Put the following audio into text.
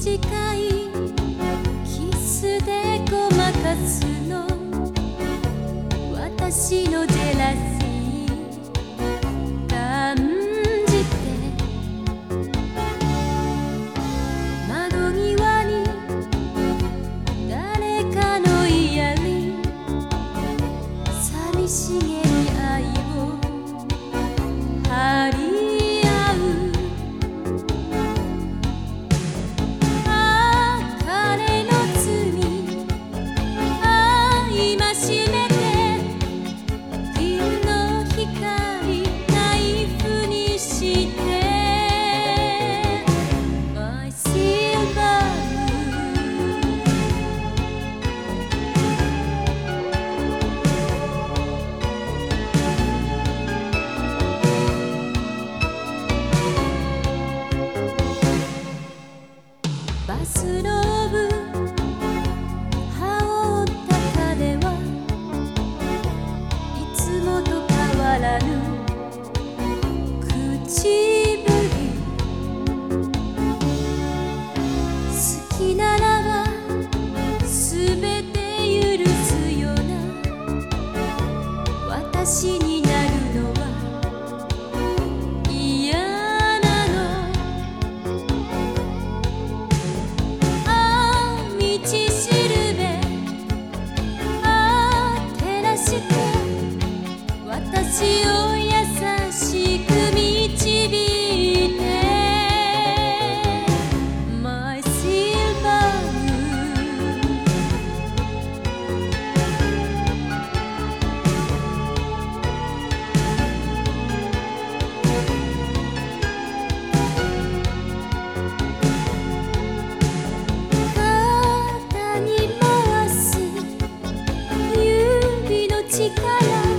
時間私を優しく導いて My 肩に回す指の力